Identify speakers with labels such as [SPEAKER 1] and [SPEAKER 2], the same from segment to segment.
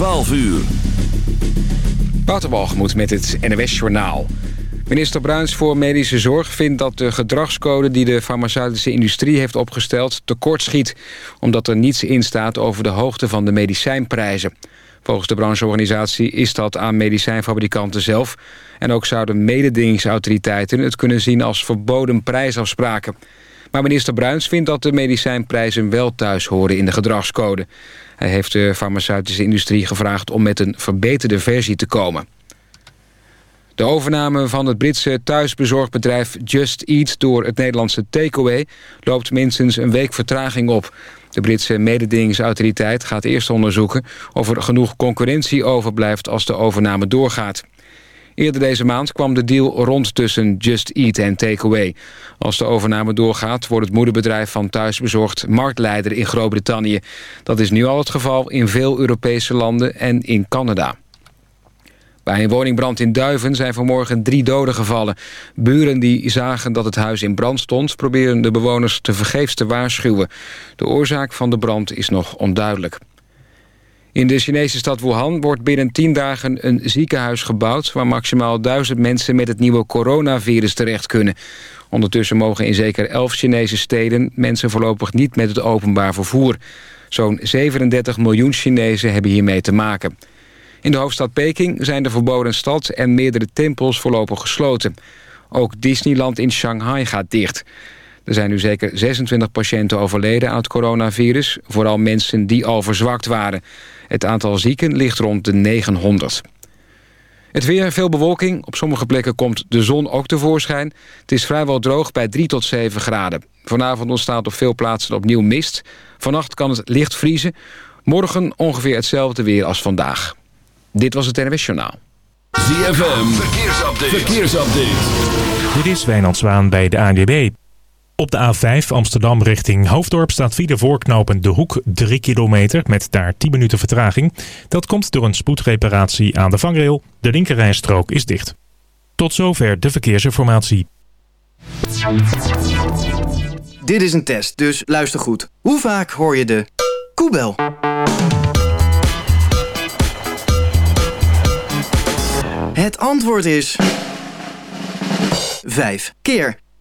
[SPEAKER 1] 12 uur.
[SPEAKER 2] Waterbalgemoed met het NWS Journaal. Minister Bruins voor Medische Zorg vindt dat de gedragscode... die de farmaceutische industrie heeft opgesteld tekortschiet... omdat er niets in staat over de hoogte van de medicijnprijzen. Volgens de brancheorganisatie is dat aan medicijnfabrikanten zelf... en ook zouden mededingingsautoriteiten het kunnen zien als verboden prijsafspraken. Maar minister Bruins vindt dat de medicijnprijzen wel thuis horen in de gedragscode. Hij heeft de farmaceutische industrie gevraagd om met een verbeterde versie te komen. De overname van het Britse thuisbezorgbedrijf Just Eat... door het Nederlandse Takeaway loopt minstens een week vertraging op. De Britse mededingingsautoriteit gaat eerst onderzoeken... of er genoeg concurrentie overblijft als de overname doorgaat. Eerder deze maand kwam de deal rond tussen Just Eat en Takeaway. Als de overname doorgaat, wordt het moederbedrijf van thuisbezorgd marktleider in Groot-Brittannië. Dat is nu al het geval in veel Europese landen en in Canada. Bij een woningbrand in Duiven zijn vanmorgen drie doden gevallen. Buren die zagen dat het huis in brand stond... proberen de bewoners te vergeefs te waarschuwen. De oorzaak van de brand is nog onduidelijk. In de Chinese stad Wuhan wordt binnen tien dagen een ziekenhuis gebouwd... waar maximaal duizend mensen met het nieuwe coronavirus terecht kunnen. Ondertussen mogen in zeker elf Chinese steden... mensen voorlopig niet met het openbaar vervoer. Zo'n 37 miljoen Chinezen hebben hiermee te maken. In de hoofdstad Peking zijn de verboden stad en meerdere tempels voorlopig gesloten. Ook Disneyland in Shanghai gaat dicht. Er zijn nu zeker 26 patiënten overleden aan het coronavirus. Vooral mensen die al verzwakt waren. Het aantal zieken ligt rond de 900. Het weer, veel bewolking. Op sommige plekken komt de zon ook tevoorschijn. Het is vrijwel droog bij 3 tot 7 graden. Vanavond ontstaat op veel plaatsen opnieuw mist. Vannacht kan het licht vriezen. Morgen ongeveer hetzelfde weer als vandaag. Dit was het NWS Journaal.
[SPEAKER 1] ZFM, verkeersupdate. verkeersupdate.
[SPEAKER 3] Dit is Wijnand Zwaan bij de ANWB. Op de A5 Amsterdam richting Hoofddorp staat via de voorknopend De Hoek 3 kilometer met daar 10 minuten vertraging. Dat komt door een spoedreparatie aan de vangrail. De linkerrijstrook is dicht. Tot zover de verkeersinformatie.
[SPEAKER 4] Dit is een test, dus luister goed. Hoe vaak hoor je de koebel? Het antwoord is... Vijf keer.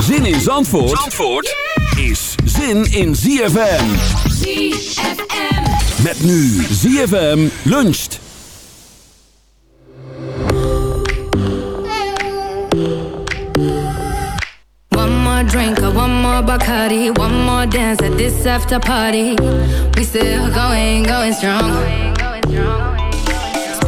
[SPEAKER 1] Zin in Zandvoort, Zandvoort is zin in ZFM.
[SPEAKER 5] ZFM.
[SPEAKER 1] Met nu ZFM luncht.
[SPEAKER 6] One more drink, one more Bacardi, one more dance at this after party. We still going, going strong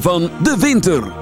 [SPEAKER 1] van de winter.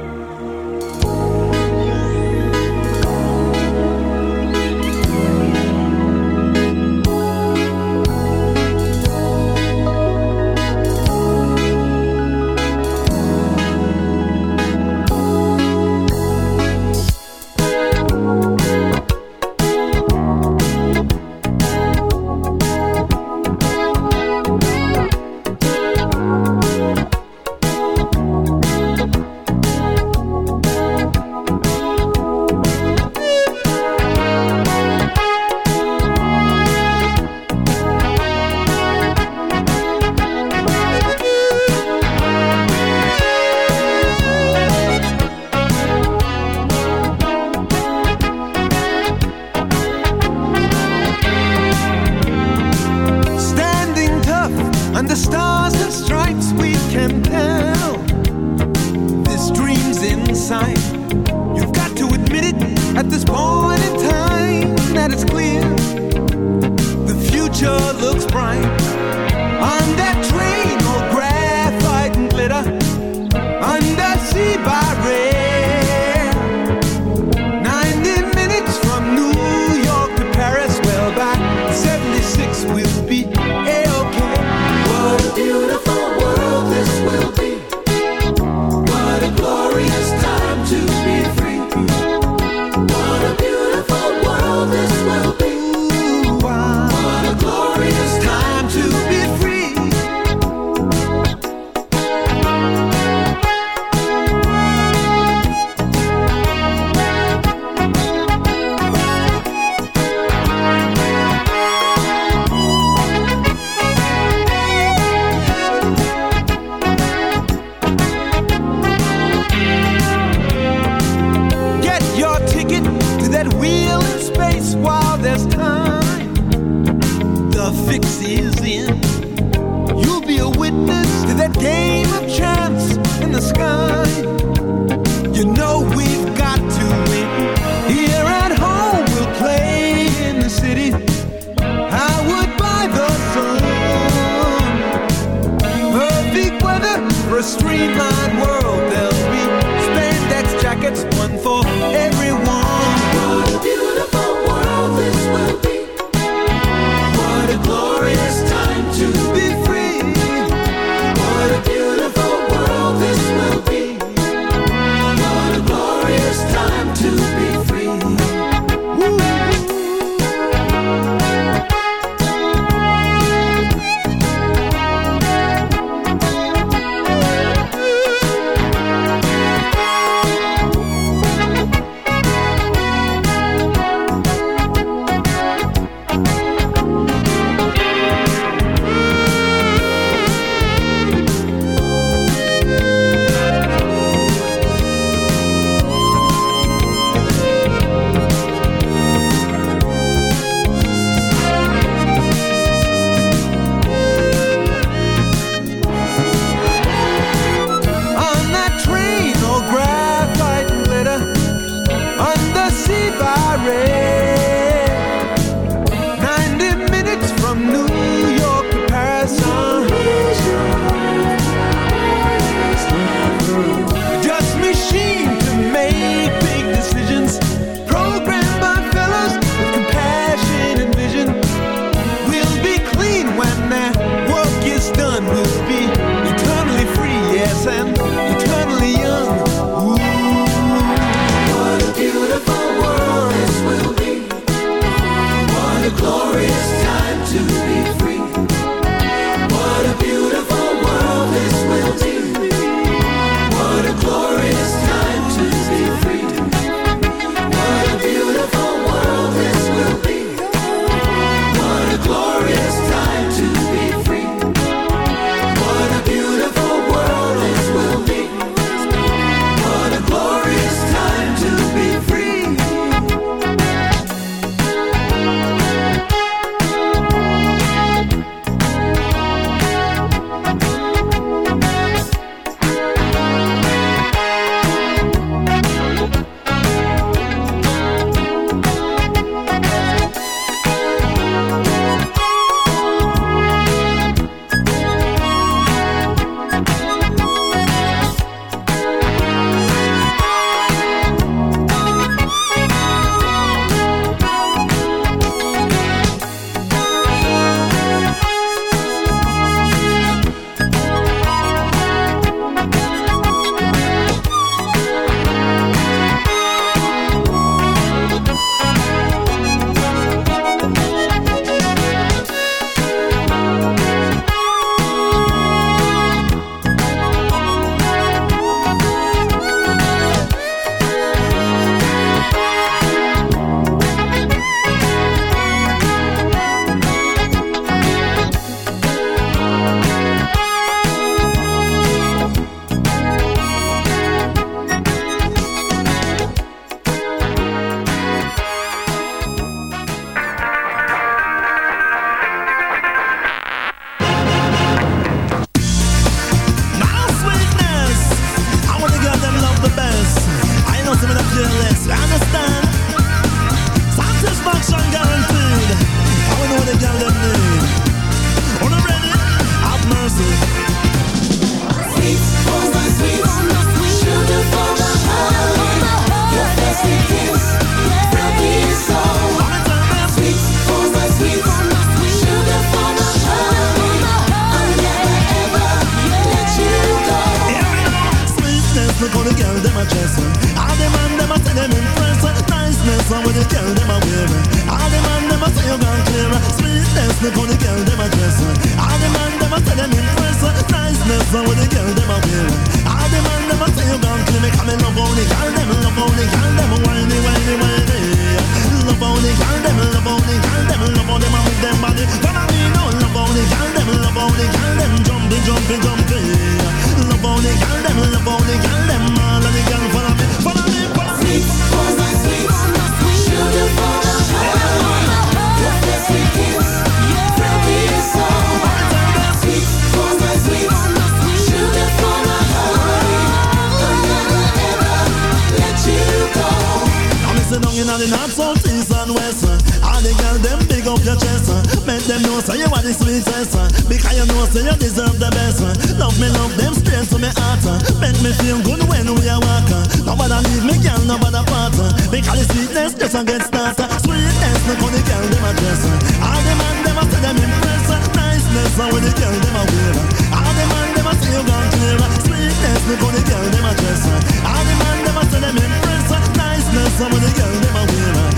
[SPEAKER 7] the
[SPEAKER 8] girl no bother partner. because the sweetness just a get started. Sweetness no for the girl them a dress. All the man them a say them impress. Niceness no when the girl them a wear. All the man them a say you gone clear. Sweetness no for the girl them a dress. All the man them a say them impress. Niceness no when the girl them a
[SPEAKER 6] wear.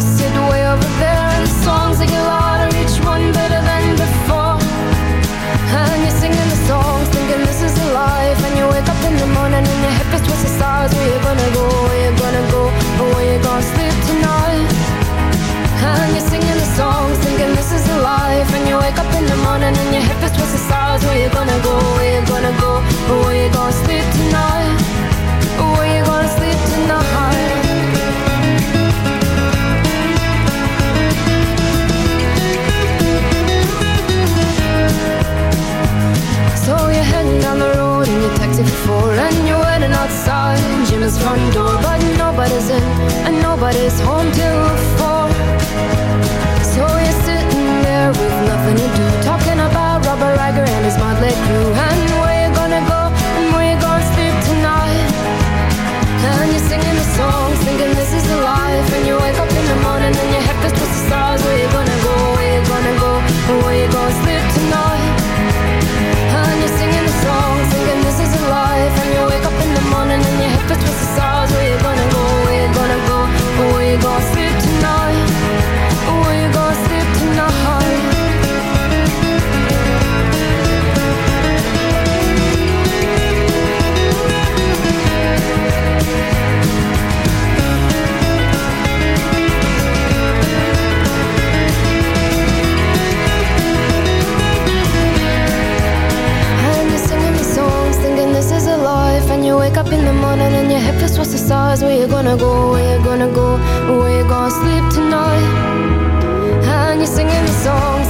[SPEAKER 6] understood front door But nobody's in and nobody's home till four So you're sitting there with nothing to do Talking about Robert Riger and his motley crew. And where you gonna go and where you gonna sleep tonight. And you're singing the songs thinking this is the life. And you wake up in the morning and your head feels twisted stars. Where you where stars. Where you gonna go? Where you gonna go? Where you gonna sleep tonight? And you're singing the songs,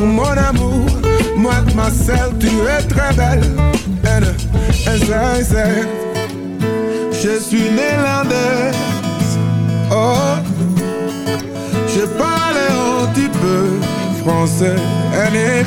[SPEAKER 9] mon amour, mademoiselle tu es très belle. En, en zij zegt, je suis néerlandaise. Oh, je parle un petit peu français. En ik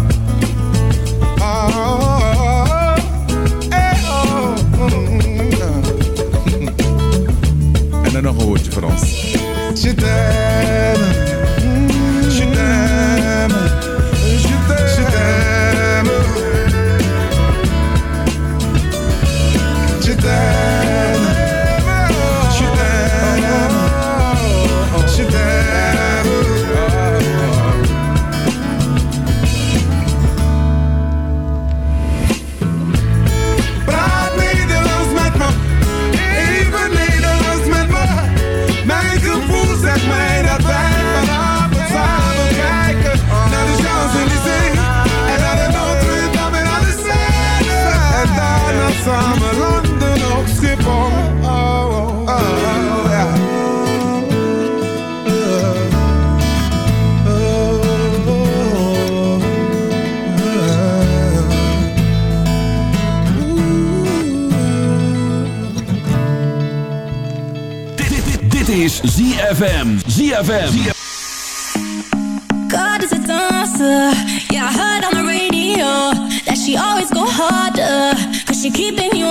[SPEAKER 10] there. ZFM.
[SPEAKER 11] God is a dancer. Yeah, I heard on the radio that she always go harder. Cause she keeping you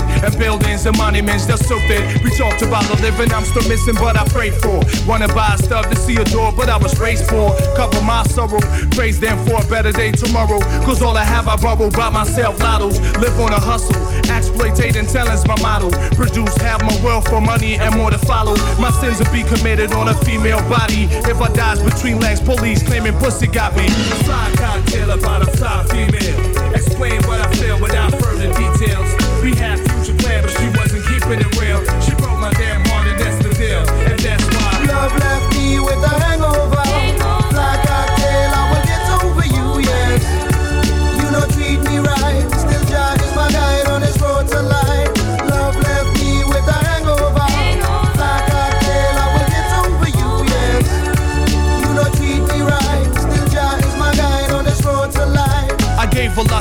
[SPEAKER 12] Polluted, and buildings and monuments that soaked it. We talked about the living I'm still missing, but I prayed for. Wanna buy stuff to see a door, but I was raised for. Cover my sorrow, praise them for a better day tomorrow. Cause all I have I borrow by myself, lottos. Live on a hustle, exploitating talent's my model. Produce half my wealth for money and more to follow. My sins will be committed on a female body. If I dies between legs, police claiming pussy got me. Fly cocktail about a fly female. Explain what I feel without further details spinning wheels.